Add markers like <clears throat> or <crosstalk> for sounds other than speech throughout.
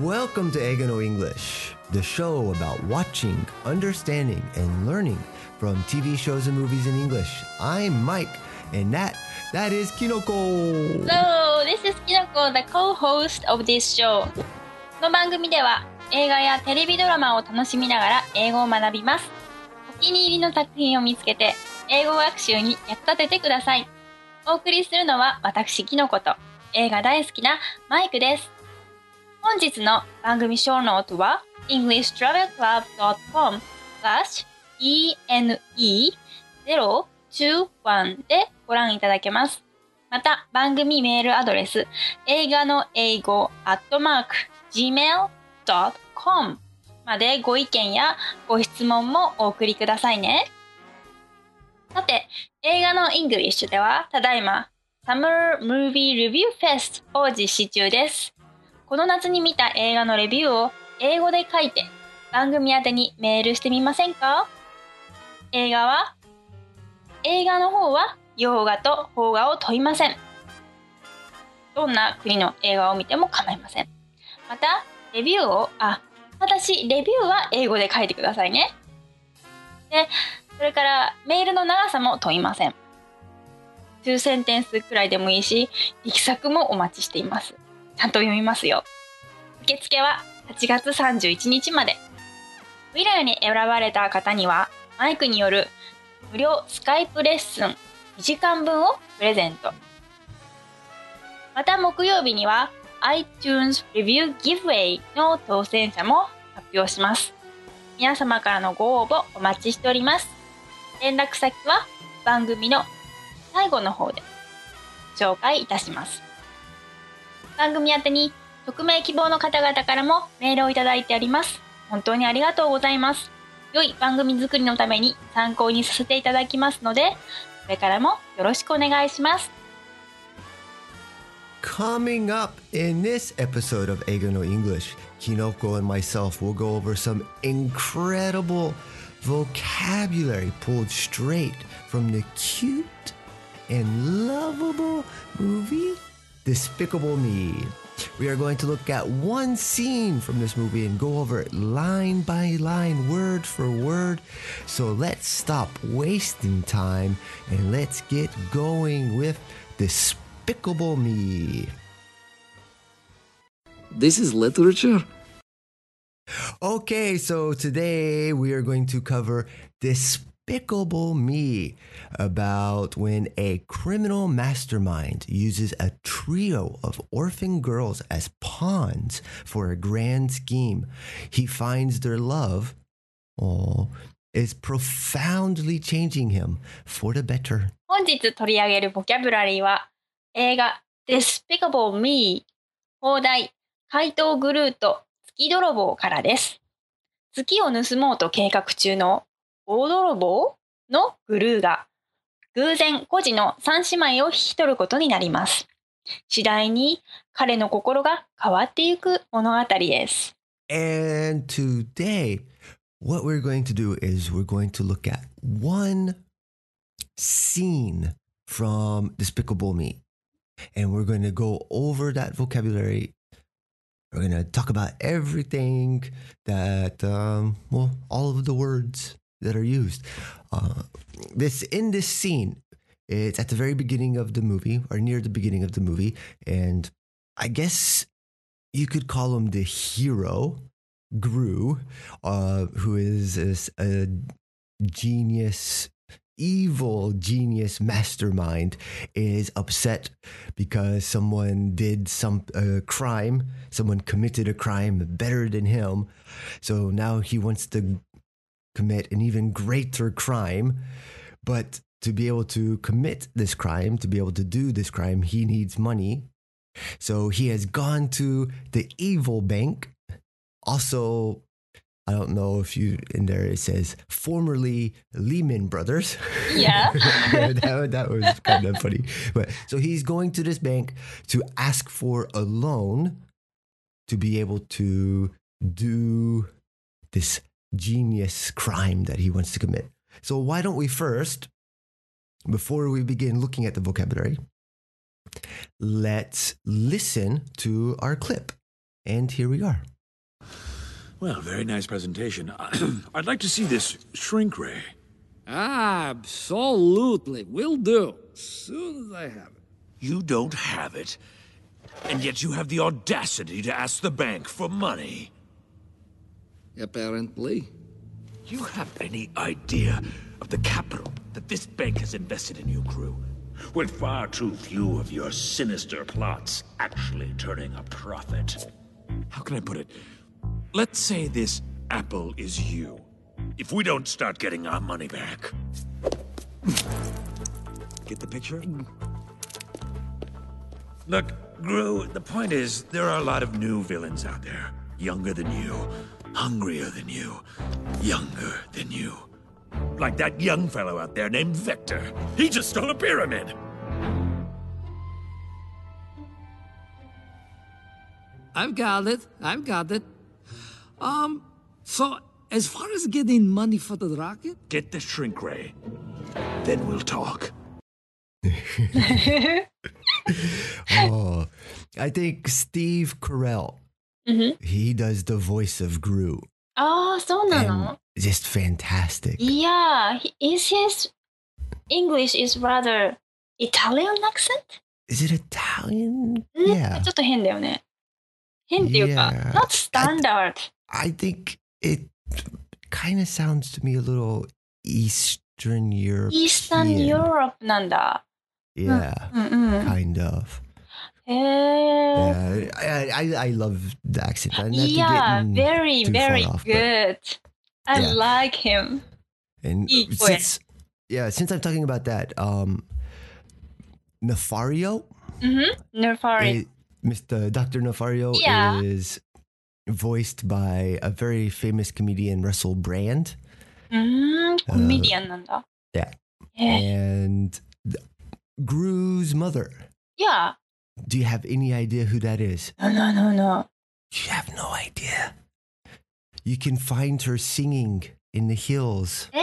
Welcome to Egano English, the show about watching, understanding, and learning from TV shows and movies in English. I'm Mike, and that that is Kinoko. Hello, this is Kinoko, the co-host of this show. この番組では映画やテレビドラマを楽しみながら英語を学びます。お気に入りの作品を見つけて英語学習に役立ててください。お送りするのは私、キノコと映画大好きなマイクです。本日の番組ショーノートは englishtravelclub.com slash ene021 でご覧いただけます。また番組メールアドレス映画の英語アットマーク gmail.com までご意見やご質問もお送りくださいね。さて、映画の English ではただいま Summer Movie Review Fest を実施中です。この夏に見た映画のレビューを英語で書いて番組宛てにメールしてみませんか？映画は映画の方は洋画と邦画を問いません。どんな国の映画を見ても構いません。また、レビューを、あ、私、レビューは英語で書いてくださいね。で、それから、メールの長さも問いません。数センテンスくらいでもいいし、力作もお待ちしています。ちゃんと読みますよ。受付は8月31日まで。ウィラーに選ばれた方には、マイクによる無料スカイプレッスン2時間分をプレゼント。また木曜日には iTunes Review Giveaway の当選者も発表します。皆様からのご応募お待ちしております。連絡先は番組の最後の方で紹介いたします。番組宛てに匿名希望の方々からもメールをいただいております。本当にありがとうございます。良い番組作りのために参考にさせていただきますので、これからもよろしくお願いします。Coming up in this episode of Egano English, Kinoko and myself will go over some incredible vocabulary pulled straight from the cute and lovable movie Despicable Me. We are going to look at one scene from this movie and go over it line by line, word for word. So let's stop wasting time and let's get going with Despicable Me. This is literature. Okay, so today we are going to cover Despicable Me about when a criminal mastermind uses a trio of orphan girls as pawns for a grand scheme. He finds their love oh, is profoundly changing him for the better. 本日取り上げるボキャブラリーは映画 Despicable Me 放題怪盗グルーと月泥棒からです。月を盗もうと計画中の 大泥棒のグルーが偶然孤児の三姉妹を引き取ることになります。次第に彼の心が変わっていく物語です。And today, what we're going to do is we're going to look at one scene from Despicable Me. And we're going to go over that vocabulary. We're going to talk about everything that, um, well, all of the words that are used. Uh, this in this scene, it's at the very beginning of the movie, or near the beginning of the movie, and I guess you could call him the hero, Gru, uh, who is is a genius, evil genius mastermind, is upset because someone did some uh, crime, someone committed a crime better than him, so now he wants to commit an even greater crime, but to be able to commit this crime, to be able to do this crime, he needs money. So he has gone to the evil bank. Also, I don't know if you in there it says formerly Lehman Brothers. Yeah. <laughs> that, that was kind of funny. But so he's going to this bank to ask for a loan to be able to do this genius crime that he wants to commit. So why don't we first, before we begin looking at the vocabulary, let's listen to our clip. And here we are. Well, very nice presentation. <clears throat> I'd like to see this shrink ray. Absolutely. Will do. As soon as I have it. You don't have it, and yet you have the audacity to ask the bank for money. Apparently. You have any idea of the capital that this bank has invested in you, Gru? With far too few of your sinister plots actually turning a profit. How can I put it? Let's say this apple is you. If we don't start getting our money back. Get the picture? Look, Gru, the point is, there are a lot of new villains out there. Younger than you, hungrier than you, younger than you. Like that young fellow out there named Vector. He just stole a pyramid. I've got it. I've got it. Um, so as far as getting money for the rocket, Get the shrink ray. Then we'll talk. <laughs> Oh, I think Steve Carell, Mhm. he does the voice of Gru. ああ、そうな And の just fantastic. Yeah, he- is his English is rather Italian accent? Is it Italian? ん Yeah. ちょっと変だよね。変っていうか、 Yeah. not standard. I think it kind of sounds to me a little Eastern Europe. Eastern Europe なんだ。 Yeah, うんうん。 kind of. Uh, yeah, I, I, I love the accent. Yeah, very very off, good. I yeah. like him. And since yeah, since I'm talking about that, um, Nefario. Mm-hmm. Nefario. Mr. Dr. Nefario yeah. is voiced by a very famous comedian, Russell Brand. Mm, comedian, uh, yeah. yeah. And Gru's mother. Yeah. Do you have any idea who that is? No, no, no, no. You have no idea. You can find her singing in the hills え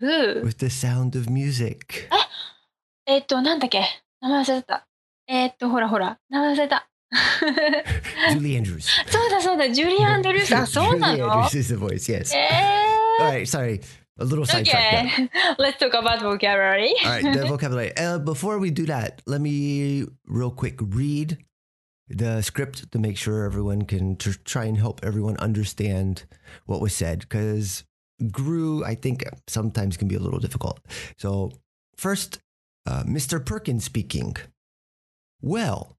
ー、Who? with the sound of music. えっと、なんだっけ名前忘れた。えっと、ほらほら。名前忘れた。 Julie <laughs> Andrews. そうだそうだ、ジュリー・アンドルース。あ、そうな Julie の Andrews is the voice, yes. え All ー。 right, sorry. A little sidetrack. Okay, <laughs> let's talk about vocabulary. All right, the <laughs> vocabulary. Uh, before we do that, let me real quick read the script to make sure everyone can tr- try and help everyone understand what was said because Gru, I think, sometimes can be a little difficult. So, first, uh, Mr. Perkins speaking. Well,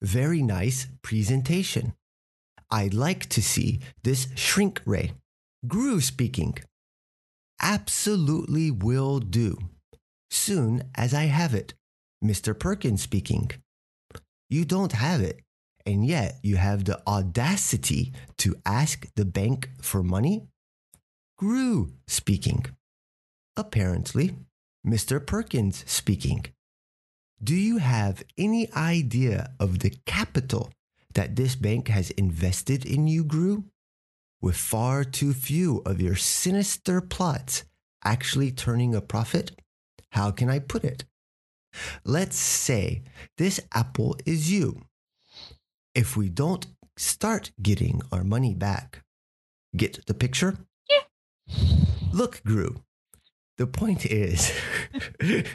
very nice presentation. I'd like to see this shrink ray. Gru speaking. Absolutely will do. Soon as I have it. Mr. Perkins speaking. You don't have it, and yet you have the audacity to ask the bank for money? Gru speaking. Apparently, Mr. Perkins speaking. Do you have any idea of the capital that this bank has invested in you, Gru? With far too few of your sinister plots actually turning a profit? How can I put it? Let's say this apple is you. If we don't start getting our money back, get the picture? Yeah. Look, Gru. The point is, <laughs> that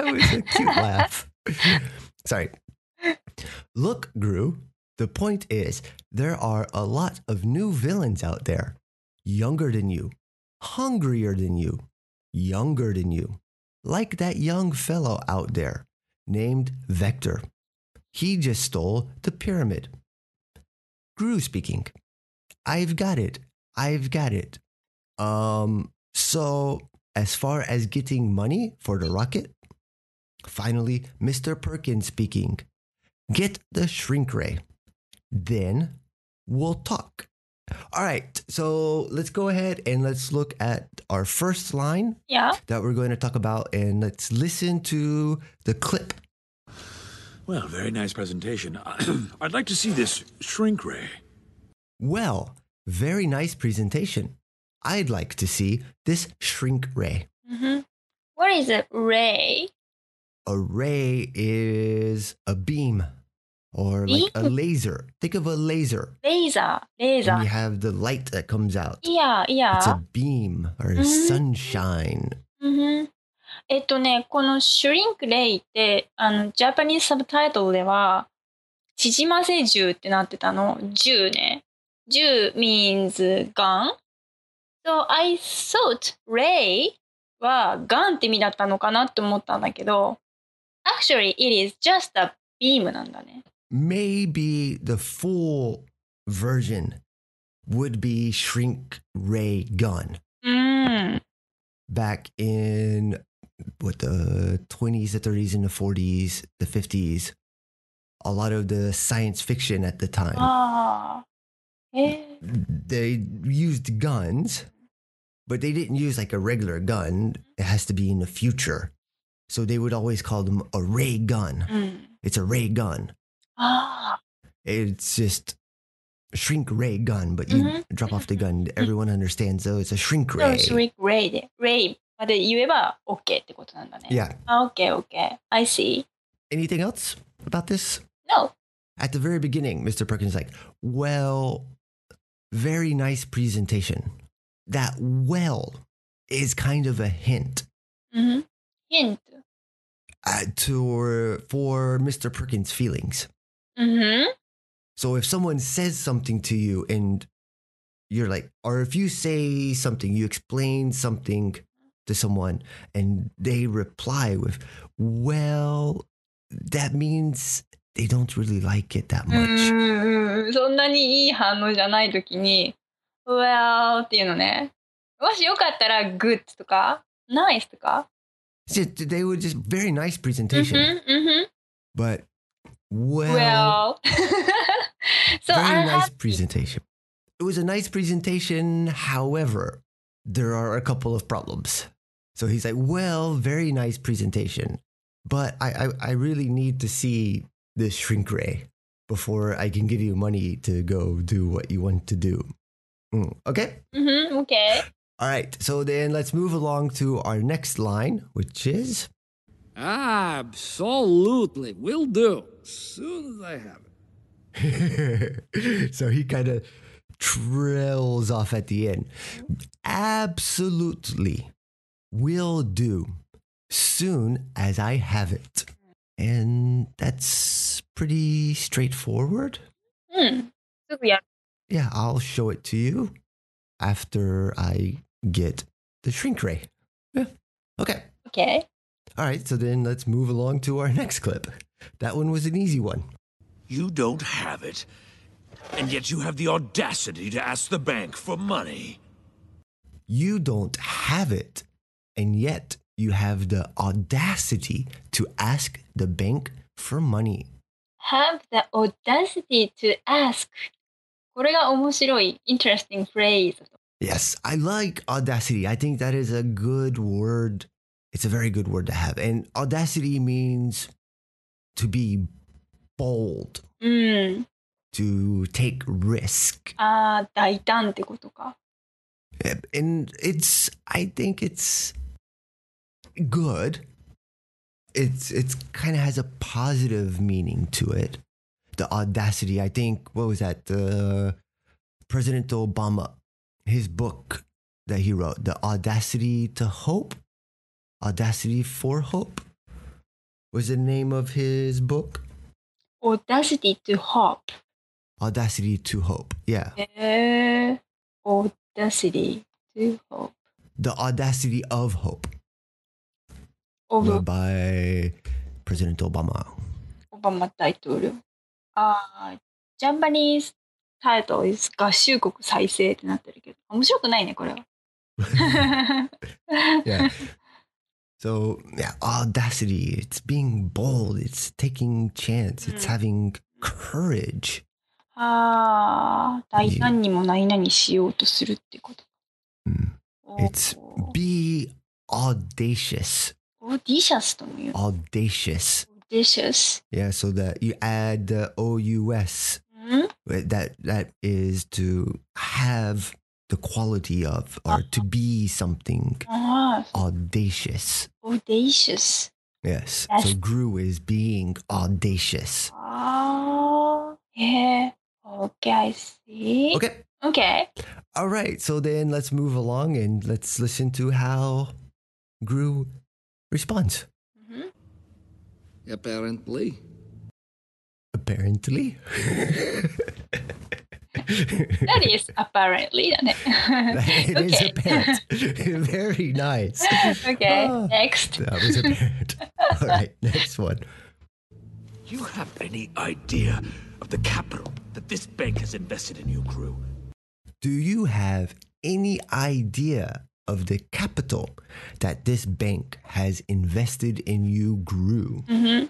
was a cute laugh. <laughs> Sorry. Look, Gru. The point is, there are a lot of new villains out there, younger than you, hungrier than you, younger than you, like that young fellow out there named Vector. He just stole the pyramid. Gru speaking. I've got it. I've got it. Um, so as far as getting money for the rocket, finally, Mr. Perkins speaking. Get the shrink ray. Then we'll talk. All right, so let's go ahead and let's look at our first line Yeah. that we're going to talk about and let's listen to the clip. Well, very nice presentation. <clears throat> I'd like to see this shrink ray. Well, very nice presentation. I'd like to see this shrink ray. hmm What is a ray? A ray is a beam. Or like a laser. Think of a laser. レーザー、レーザ And you ー。have the light that comes out. いや、いや It's。a beam or Mhm. sunshine. えっとね、このシュリンクレイって、あの、ジャパニーズサブタイトルでは、縮ませ銃ってなってたの。銃ね。銃 means gun. So I thought ray は gun って意味だったのかなって思ったんだけど、actually it is just a beam なんだね。maybe the full version would be shrink ray gun mm. back in what the 20s the 30s and the 40s the 50s a lot of the science fiction at the time oh. yeah. they used guns but they didn't use like a regular gun it has to be in the future so they would always call them a ray gun mm. it's a ray gun ああ。 It's just shrink ray gun, but you Mhm. drop off the gun. <laughs> Everyone understands though. It's a shrink そう ray. シュリンクレイで。レイまで言えば OK ってことなんだね。 Yeah. あ、OK, OK. I see. Anything else about this? No. At the very beginning, Mr. Perkins is like, well, very nice presentation. That well is kind of a hint うん。ヒント。 uh, to for Mr. Perkins' feelings. うん。 So if someone says something to you and you're like, or if you say something, you explain something to someone and they reply with, well, that means they don't really like it that う much. んうん。そんなにいい反応じゃないときに、Well っていうのね。もしよかったら Good とか Nice とか。 It's just- they were just very nice うん presentation, うんうん。 but well, Well. <laughs> so very I nice have presentation. It was a nice presentation. However, there are a couple of problems. So he's like, well, very nice presentation, but I, I, I really need to see this shrink ray before I can give you money to go do what you want to do. Mm, okay. うん。OK. All right. So then let's move along to our next line, which is Absolutely. Will do soon as I have it. <laughs> so he kind of trails off at the end. Absolutely will do soon as I have it. And that's pretty straightforward. Mm. Yeah. Yeah, I'll show it to you after I get the shrink ray. Yeah. Okay. Okay. All right, so then let's move along to our next clip. That one was an easy one. You don't have it, and yet you have the audacity to ask the bank for money. You don't have it, and yet you have the audacity to ask the bank for money. Have the audacity to ask. これが面白い interesting phrase. Yes, I like audacity. I think that is a good word. It's a very good word to have. And audacity means to be bold, うん。 to take risk. ああ、大胆ってことか。 And it's I think it's good. It's it's kind of has a positive meaning to it. The audacity, I think what was that? Uh, President Obama, his book that he wrote, The Audacity to Hope, Audacity for Hope Was the name of his book. audacity to hope. Audacity to Hope. Yeah. へえ。audacity to hope. The Audacity of Hope of by President Obama. オバマ大統領。ああ、ジャンバニーズタイトル is 合衆国再生ってなってるけど。面白くないね、これは。yeah. So yeah, audacity. It's being bold. It's taking chance. It's mm. having courage. Ah, it's be audacious. Audacious とも言う。Audacious. Audacious. Yeah, so that you add the O U S. Mm. That that is to have the quality of or uh-huh. to be something uh-huh. audacious. Audacious. Yes. That's so Gru is being audacious. Oh, yeah. Okay, I see. Okay. Okay. All right. So then let's move along and let's listen to how Gru responds. Mm-hmm. Apparently. Apparently. <laughs> <laughs> that is apparently. it <laughs> okay. is apparent. <laughs> Very nice. Okay, ah, next. That was apparent. All right, next one. You have any idea of the capital that this bank has invested in your Gru? Do you have any idea of the capital that this bank has invested in you Gru. Mm-hmm.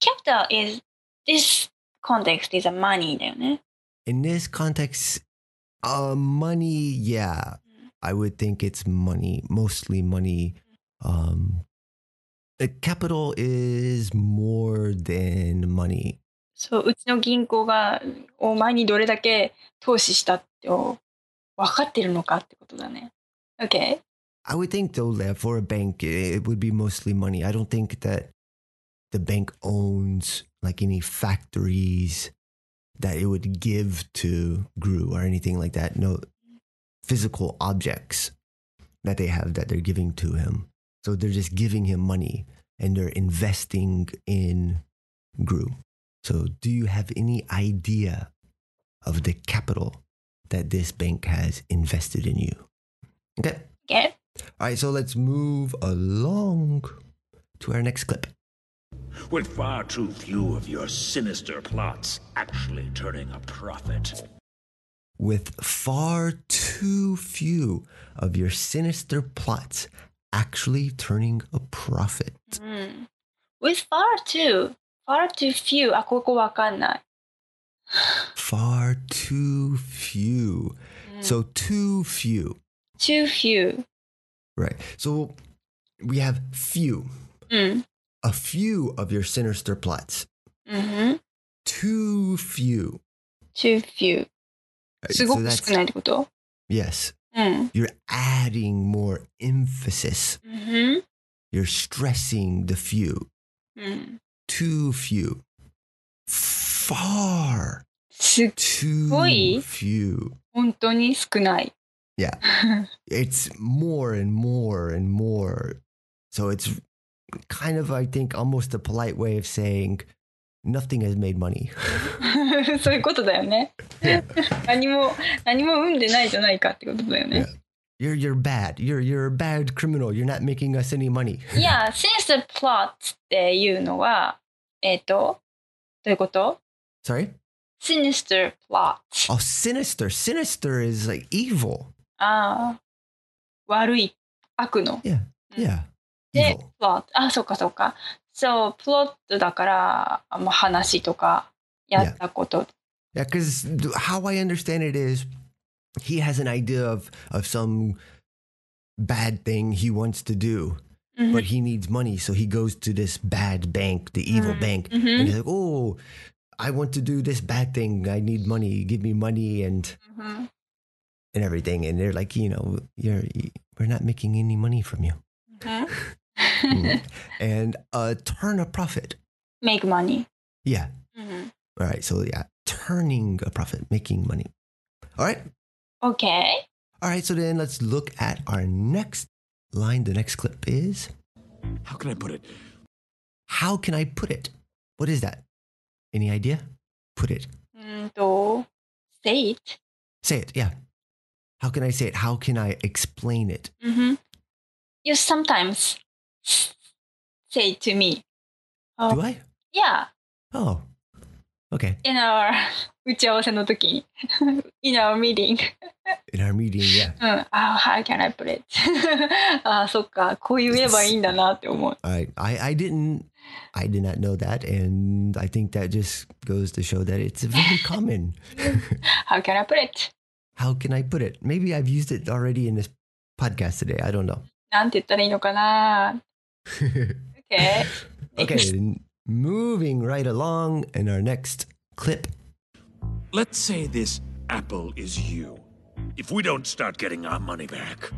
Capital is this context is a money だよね。In this context, uh, money, yeah, I would think it's money, mostly money. Um, the capital is more than money. そう、うちの銀行がお前にどれだけ投資したって分かってるのかってことだね。Okay. I would think though that for a bank, it would be mostly money. I don't think that the bank owns like any factories that it would give to Gru or anything like that. No physical objects that they have that they're giving to him. So they're just giving him money and they're investing in Gru. So do you have any idea of the capital that this bank has invested in you? Okay. Okay. All right, so let's move along to our next clip With far too few of your sinister plots actually turning a profit. With far too few of your sinister plots actually turning a profit. うん。With far too, far too few. あ、ここわかんない。 Far too few. So, too few. too few. Right. So, we have few. うん。 A few of your sinister plots. うんふん。 Too few. too few. Right, すご so く that's- 少ないってこと Yes. うん。 You're adding more emphasis. うんふん。 You're stressing the few. うん。 Too few. Far す too Oi. few. 本当に少ない。 Yeah. <laughs> It's more and more and more. So it's kind of, I think, almost a polite way of saying nothing has made money. <laughs> そういうことだよね。何も、何も生んでないじゃないかってことだよね。 You're you're bad. You're you're a bad criminal. You're not making us any money. <laughs> いや、sinister plot っていうのは、えっ、と、どういうこと Sorry? ?sinister plot。 Oh, sinister. Sinister is like evil. ああ、悪い、悪の。 Yeah. Yeah. で Evil.、 plot。あ、そっかそっか。そう、プロットだから、あもう話とか、やったこと。 Yeah, because how I understand it is he has an idea of of some bad thing he wants to do, うん but he needs money, so he goes to this bad bank, the evil Mm. bank, Mhm. and he's like, "Oh, I want to do this bad thing. I need money. Give me money and うん and everything." And they're like, "You know, you're we're not making any money from you." うん Mm-hmm. <laughs> and uh, turn a profit. Make money. Yeah. Mm-hmm. All right. So yeah, turning a profit, making money. All right. Okay. All right. So then let's look at our next line. The next clip is. How can I put it? How can I put it? What is that? Any idea? Put it. Mm, so, say it. Say it. Yeah. How can I say it? How can I explain it? Mm-hmm. You sometimes say to me, Oh. Do I? yeah, Oh, okay. in our <laughs> 打ち合わせの時に <laughs> in our meeting. In our meeting, yeah. <laughs> うん、あ、how can I put it? あ、そっか、こう言えばいいんだなって思う。 I, I I didn't I did not know that, and I think that just goes to show that it's very common. How can I put it? How can I put it? Maybe I've used it already in this podcast today. I don't know. なんて言ったらいいのかな ?Okay. <laughs> okay, then moving right along in our next clip. Let's say this apple is you. If we don't start getting our money back.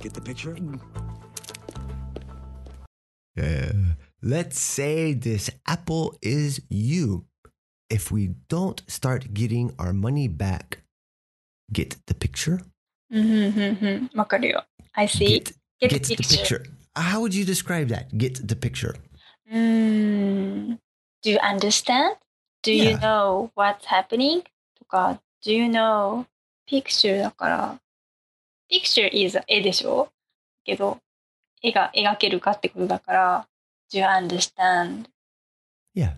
Get the picture? Yeah, let's say this apple is you. If we don't start getting our money back, get the picture? うんうんうんうん。わかるよ。I see. Get, Get get the the picture. picture. How would you describe that? Get the picture. うーん。Do you understand? Do you Yeah. know what's happening? とか、Do you know picture だから、picture is 絵でしょけど、絵が描けるかってことだから、Do you understand? Yeah.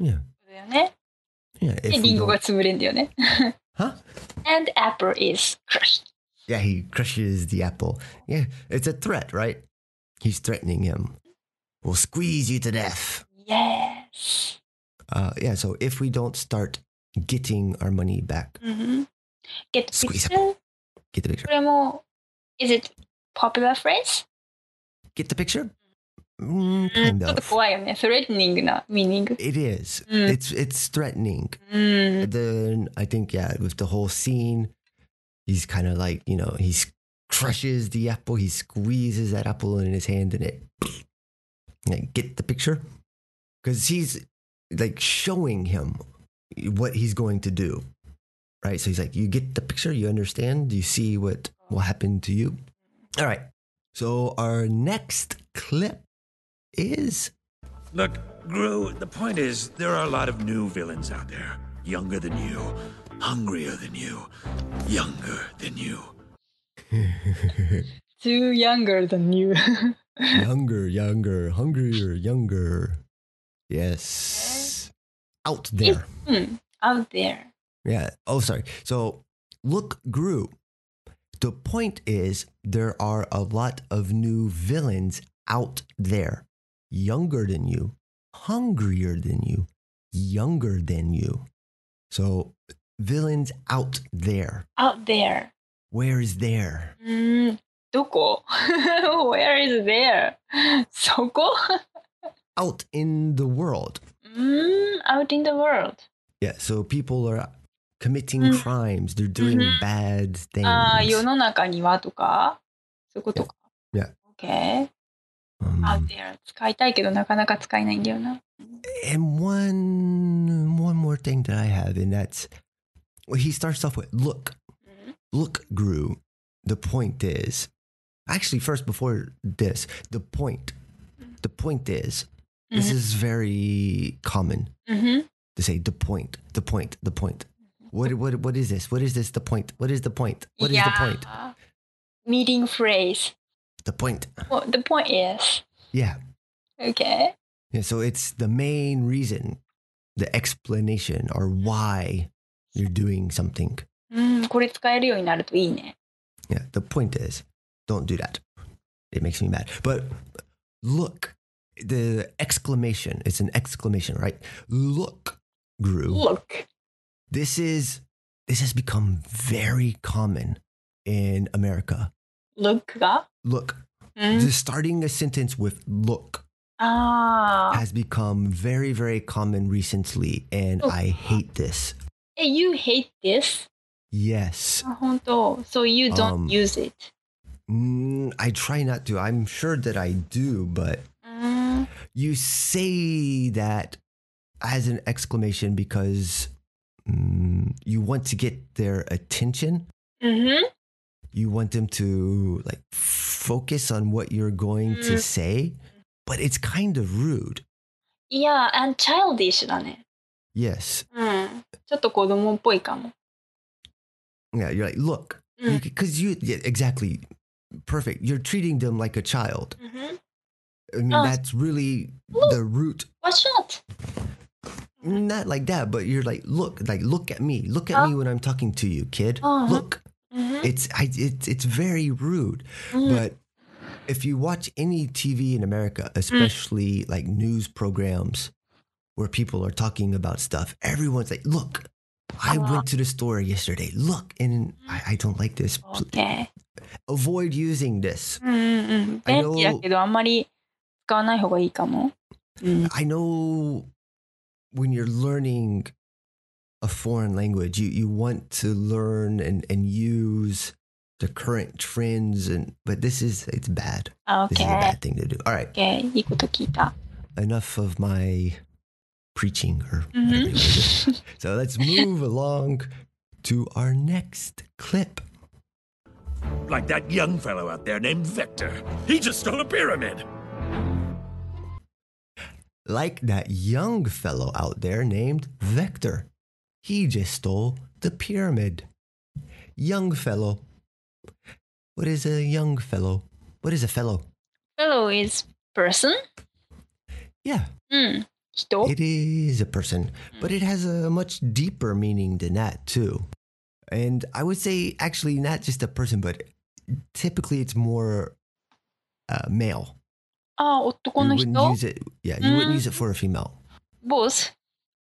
Yeah. だよね。 Yeah. で、 If リ we ンゴが don't, 潰れんだよね。 huh? <laughs> And apple is crushed. Yeah, he crushes the apple. Yeah, it's a threat, right? He's threatening him. We'll squeeze you to death. Yes. Uh, yeah, so if we don't start getting our money back, うん Get Squeeze picture? get the picture. これも、is it popular phrase? Get the picture? う Mm, ん kind ちょっと of. 怖いよね。threatening な meaning. It is. Mm. It's it's threatening. うん。 Then I think yeah, with the whole scene, he's kind of like you know he crushes the apple, he squeezes that apple in his hand, and it. <clears throat> Like, get the picture, because he's like showing him what he's going to do, right? So he's like, you get the picture, you understand, you see what will happen to you. All right. So our next clip is Look, Gru, the point is, there are a lot of new villains out there. Younger than you, hungrier than you, younger than you. <laughs> too younger than you. <laughs> younger, younger, hungrier, younger. Yes. Out there. Hmm, out there. Yeah. Oh, sorry. So look Gru. The point is there are a lot of new villains out there. Younger than you, hungrier than you, younger than you. So villains out there. out there. Where is there? うーん、どこ <laughs> ?Where is there? そこ <laughs> Out in the world. うーん、out in the world. Yeah. So people are committing Mm. crimes. They're doing Mhm. bad things. ああ、世の中にはとかそういうことか。 Yeah. Okay. Um, out there. 使いたいけどなかなか使えないんだよな。 And one one more thing that I have, and that's well, he starts off with look, mm-hmm. look, Gru. The point is, actually, first before this, the point, the point is, this mm-hmm. is very common mm-hmm. to say the point, the point, the point. What what what is this? What is this? The point. What is the point? What is yeah. the point? Meeting phrase. The point. Well, the point is. Yeah. Okay. Yeah, so it's the main reason, the explanation or why you're doing something. Yeah, the point is, don't do that. It makes me mad. But look, the exclamation, it's an exclamation, right? Look Gru. Look. This is this has become very common in America. Look? Look. Mm. Just starting a sentence with look ah. has become very, very common recently, and oh. I hate this. Hey, you hate this? Yes. Ah, so you don't um, use it? Mm, I try not to. I'm sure that I do, but mm. you say that as an exclamation because mm, you want to get their attention. Mm-hmm. You want them to like focus on what you're going to mm. say, but it's kind of rude. Yeah, and childish, だね。Yes. うん。ちょっと子供っぽいかも。 Yeah. You're like, look, Mm. because you, yeah, exactly. Perfect. You're treating them like a child. うんふん I mean, Oh. that's really Look. the root Watch out! not like that but you're like look like look at me look at Huh? me when i'm talking to you kid Uh-huh. look うんふん it's I, it's it's very rude うん but if you watch any tv in america especially like news programs where people are talking about stuff everyone's like look i Uh-huh. went to the store yesterday look and I, I don't like this Pl- Okay. avoid using this うんうんうん。 I 便利だけど、あんまり使わない方がいいかも。うん。 I know when you're learning a foreign language, you, you want to learn and, and use the current trends and but this is it's bad.あ、This is a OK。 bad thing to do. All right. OK。いいこと聞いた。 enough of my preaching or mm-hmm. whatever you. <laughs> So let's move along to our next clip. Like that young fellow out there named Vector. He just stole a pyramid. Like that young fellow out there named Vector. He just stole the pyramid. Young fellow. What is a young fellow? What is a fellow? fellow is person? Yeah, うん。人 it is a person, but it has a much deeper meaning than that, too. And I would say, actually, not just a person, but typically it's more uh, male. あ、男 You の wouldn't 人 use it, yeah, you wouldn't Mm. use it for a female. both?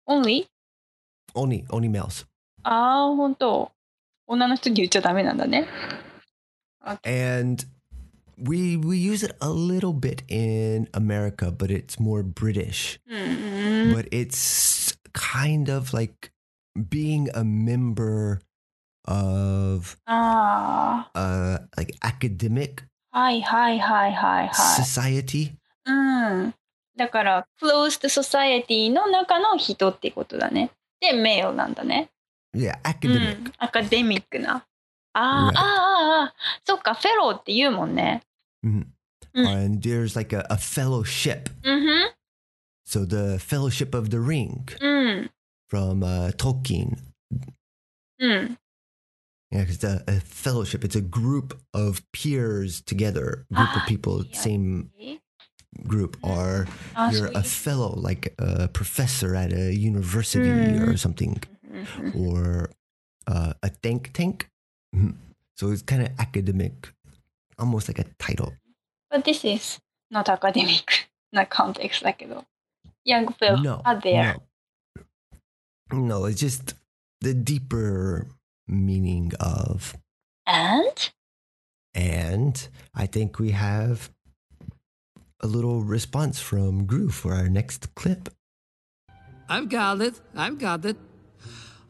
only? Only, only males. ああ、本当。女の人に言っちゃダメなんだね。 and we we use it a little bit in America, but it's more British. うん。 But it's kind of like being a member of あ uh like academic あ、はいはいはいはいはい。 society. うん。だから、closed society の中の人ってことだね。で、メイルなんだね。 Yeah, う academic. ん。アカデミックな。ああ、 Right. ああ、ああ、そっか、フェローって言うもんね。 Mm-hmm. Mm. And there's like a, a fellowship. Mm-hmm. So the Fellowship of the Ring mm. from uh, Tolkien. Mm. Yeah, because a, fellowship, it's a group of peers together, group ah, of people, ah, yeah. same group, or oh, ah, you're sweet. a fellow, like a professor at a university mm. or something, mm-hmm. or uh, a think tank. Mm-hmm. So it's kind of academic almost like a title. But this is not academic, <laughs> not context, like young people no, are there. No. no, it's just the deeper meaning of and and I think we have a little response from Gru for our next clip. I've got it. I've got it.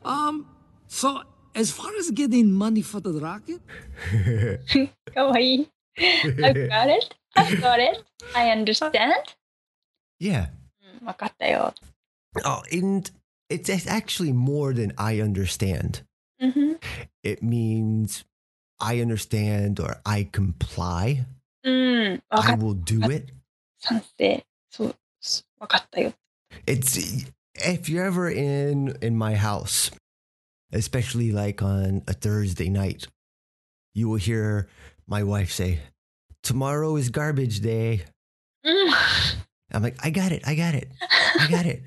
Um, so as far as getting money for the rocket, <laughs> かわいい。I've got it. I've got it. I understand. Yeah. うんわかったよ。 Oh, and it's, it's actually more than I understand. うんふん It means I understand or I comply. うん。わか I っ will do it. 賛成。そう。わかったよ。 It's if you're ever in in my house, especially like on a Thursday night. You will hear my wife say, Tomorrow is garbage day. Mm. I'm like, I got it. I got it. I got it.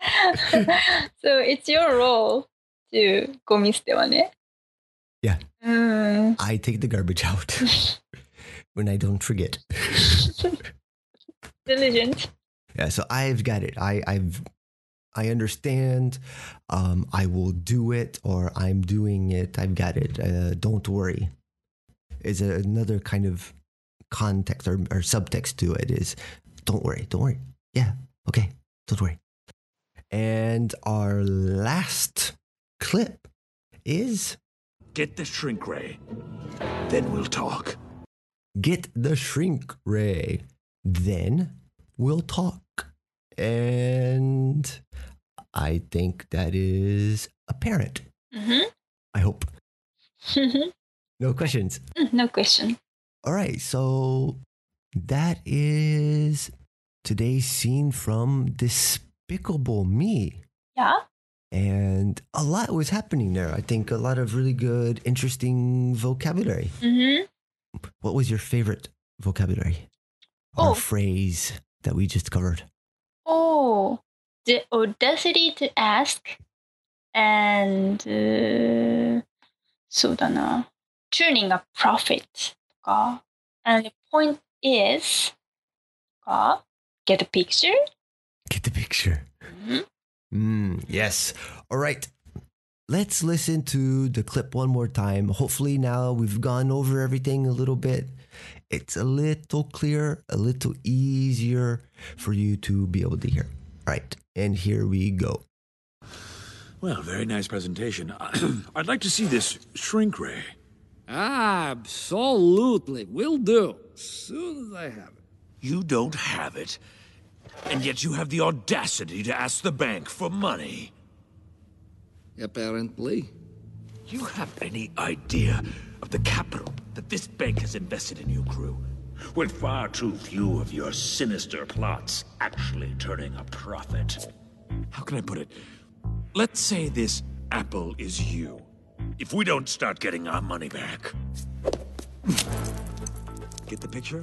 <laughs> so it's your role to gomistewane. Eh? Yeah. Mm. I take the garbage out <laughs> when I don't forget. <laughs> Diligent. Yeah, so I've got it. I, I've I understand. Um, I will do it, or I'm doing it. I've got it. Uh, don't worry. Is another kind of context or, or subtext to it is don't worry, don't worry. Yeah, okay, don't worry. And our last clip is Get the shrink ray. Then we'll talk. get the shrink ray. Then we'll talk. And I think that is apparent. Mm-hmm. I hope. Mm-hmm. No questions. Mm, no question. All right. So that is today's scene from Despicable Me. Yeah. And a lot was happening there. I think a lot of really good, interesting vocabulary. Mm-hmm. What was your favorite vocabulary or oh. phrase that we just covered? Oh, the audacity to ask and、uh, そうだな turning a profit とか and the point is とか get a picture Get the picture. Mm, yes. All right. Let's listen to the clip one more time. Hopefully, now we've gone over everything a little bit. It's a little clearer, a little easier for you to be able to hear. All right. And here we go. Well, very nice presentation. <clears throat> I'd like to see this shrink ray. absolutely will do. Soon as I have it. You don't have it. And yet you have the audacity to ask the bank for money. Apparently. You have any idea of the capital that this bank has invested in your Gru? With far too few of your sinister plots actually turning a profit. How can I put it? Let's say this apple is you. If we don't start getting our money back. Get the picture?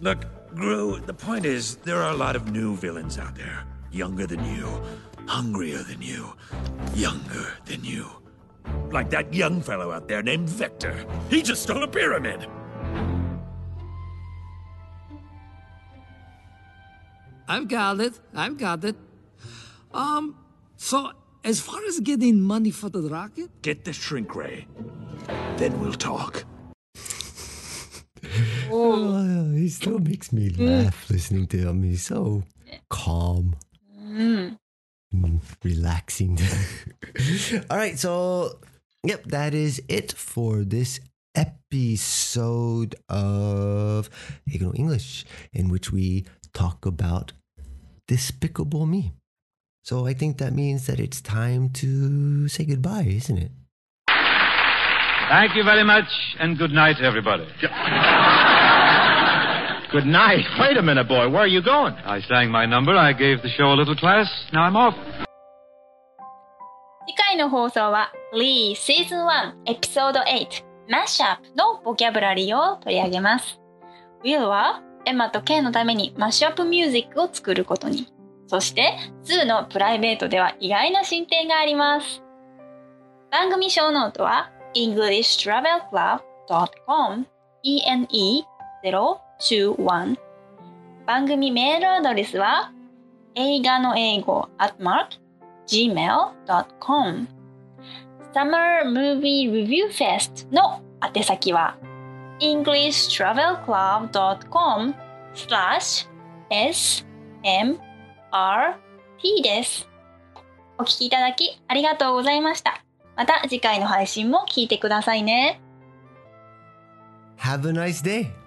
Look, Gru, the point is, there are a lot of new villains out there. Younger than you, hungrier than you, younger than you. Like that young fellow out there named Vector. He just stole a pyramid. I've got it. I've got it. Um, so as far as getting money for the rocket, Get the shrink ray. Then we'll talk. <laughs> Oh, he still makes me laugh listening to him. He's so calm, Mm. mm, relaxing. <laughs> All right, so yep, that is it for this episode of Eiga no English, in which we talk about Despicable Me. So I think that means that it's time to say goodbye, isn't it? Thank you very much, and good night, everybody. <laughs> Good night. Wait a minute, boy. Where are you going? I sang my number, I gave the show a little class, now I'm off. 次回の放送は Lee Season 1エピソード8 Mashup のボキャブラリーを取り上げます。Will はエマと K のためにマッシュアップミュージックを作ることに。そして2のプライベートでは意外な進展があります。番組小ノートは englishtravelclub.com ene021 番組メールアドレスは映画の英語 at mark gmail.com Summer Movie Review Fest の宛先は englishtravelclub.com slash smrt です。お聞きいただきありがとうございました。また次回の配信も聞いてくださいね。Have a nice day.